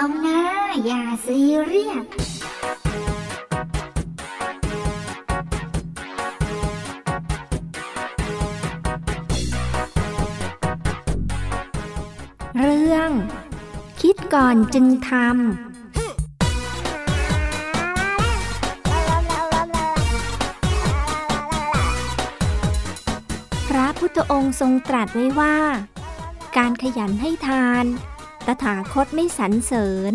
อย่าซีเรียสเรื่อง คิดก่อนจึงทำพระพุทธองค์ทรงตรัสไว้ว่า การขยันให้ทาน ตถาคตไม่สรรเสริญ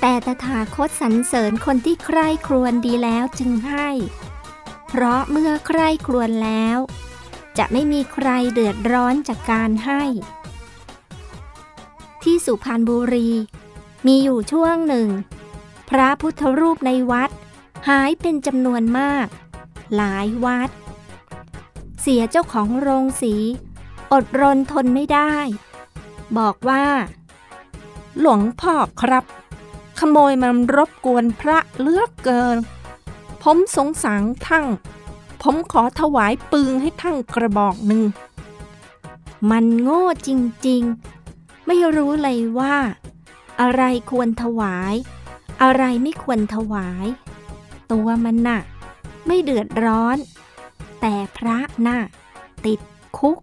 แต่ตถาคตสรรเสริญคนที่ใคร่ครวญดีแล้วจึงให้ เพราะเมื่อใคร่ครวญแล้ว จะไม่มีใครเดือดร้อนจากการให้ ที่สุพรรณบุรี มีอยู่ช่วงหนึ่ง พระพุทธรูปในวัด หายเป็นจำนวนมาก หลายวัด เสียเจ้าของโรงสี อดรนทนไม่ได้ บอกว่า หลวงพ่อครับ ขโมยมันรบกวนพระเลือกเกิน ผมสงสารทั้ง ผมขอถวายปืนให้ทั้งกระบอกหนึ่ง มันโง่จริงๆ ไม่รู้เลยว่า อะไรควรถวาย อะไรไม่ควรถวาย ตัวมันน่ะ ไม่เดือดร้อน แต่พระน่ะ ติดคุก